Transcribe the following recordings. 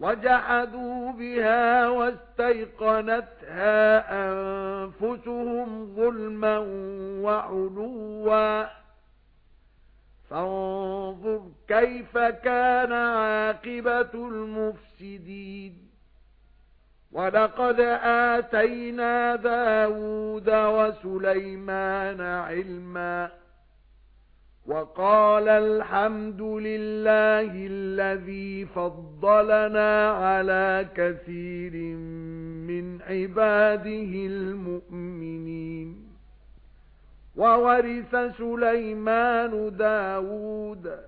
وَجَحَدُوا بِهَا وَاسْتَيْقَنَتْهَا أَنفُسُهُمْ ظُلْمًا وَعُلُوًّا. فَانظُرْ كَيْفَ كَانَ عَاقِبَةُ الْمُفْسِدِينَ. وَلَقَدْ آتَيْنَا دَاوُودَ وَسُلَيْمَانَ عِلْمًا. وَقَالَ الْحَمْدُ لِلَّهِ الَّذِي فَضَّلَنَا عَلَى كَثِيرٍ مِنْ عِبَادِهِ الْمُؤْمِنِينَ. وَوَرِثَ سُلَيْمَانُ دَاوُودَ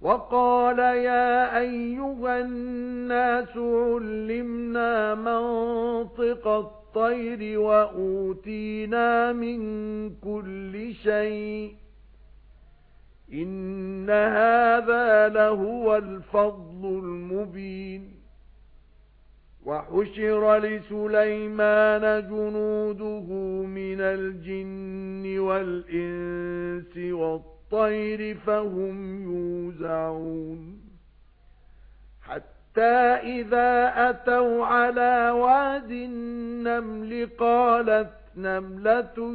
وَقَالَ يَا أَيُّهَا النَّاسُ عُلِّمْنَا مَنطِقَ الطَّيْرِ وَأُوتِينَا مِنْ كُلِّ شَيْءٍ. إِنَّ هَذَا لَهُوَ الْفَضْلُ الْمُبِينُ وَحُشِرَ لِسُلَيْمَانَ جُنُودُهُ مِنَ الْجِنِّ وَالْإِنسِ وَالطَّيْرِ فَهُمْ يُوزَعُونَ حَتَّى إِذَا أَتَوْا عَلَى وَادِ النَّمْلِ قَالَتْ نَمْلَةٌ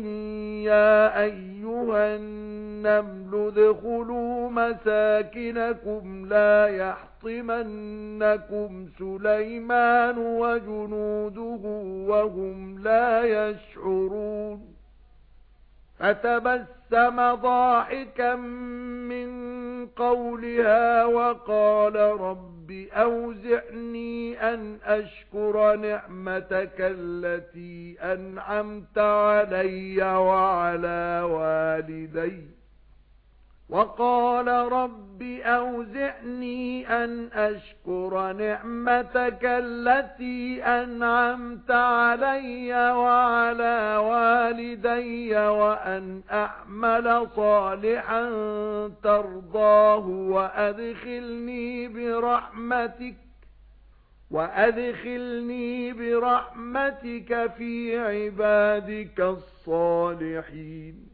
يَا أَيُّهَا النَّمْلُ ادْخُلُوا مَسَاكِنَكُمْ لَا يَحْطِمَنَّكُمْ سُلَيْمَانُ وَجُنُودُهُ وَهُمْ لَا يَشْعُرُونَ فَتَبَسَّمَ ضَاحِكًا مِنْ قَوْلِهَا وَقَالَ رَبِّ أَوْزِعْنِي أَنْ أَشْكُرَ نِعْمَتَكَ الَّتِي أَنْعَمْتَ عَلَيَّ وَعَلَى وَالِدَيَّ. وَقَالَ رَبِّ أَوْزِعْنِي أَنْ أَشْكُرَ نِعْمَتَكَ الَّتِي أَنْعَمْتَ عَلَيَّ وَعَلَى وَالِدَيَّ وَأَنْ أَعْمَلَ صَالِحًا تَرْضَاهُ وَأَدْخِلْنِي بِرَحْمَتِكَ وَأَدْخِلْنِي بِرَحْمَتِكَ فِي عِبَادِكَ الصَّالِحِينَ.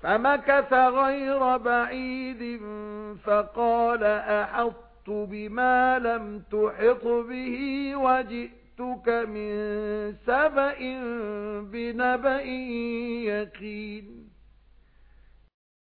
فَمَكَثَ غَيْرَ بَعِيدٍ فَقَالَ أَحَطتُ بِمَا لَمْ تُحِطْ بِهِ وَجِئْتُكَ مِنْ سَبَإٍ بِنَبَإٍ يَقِينٍ.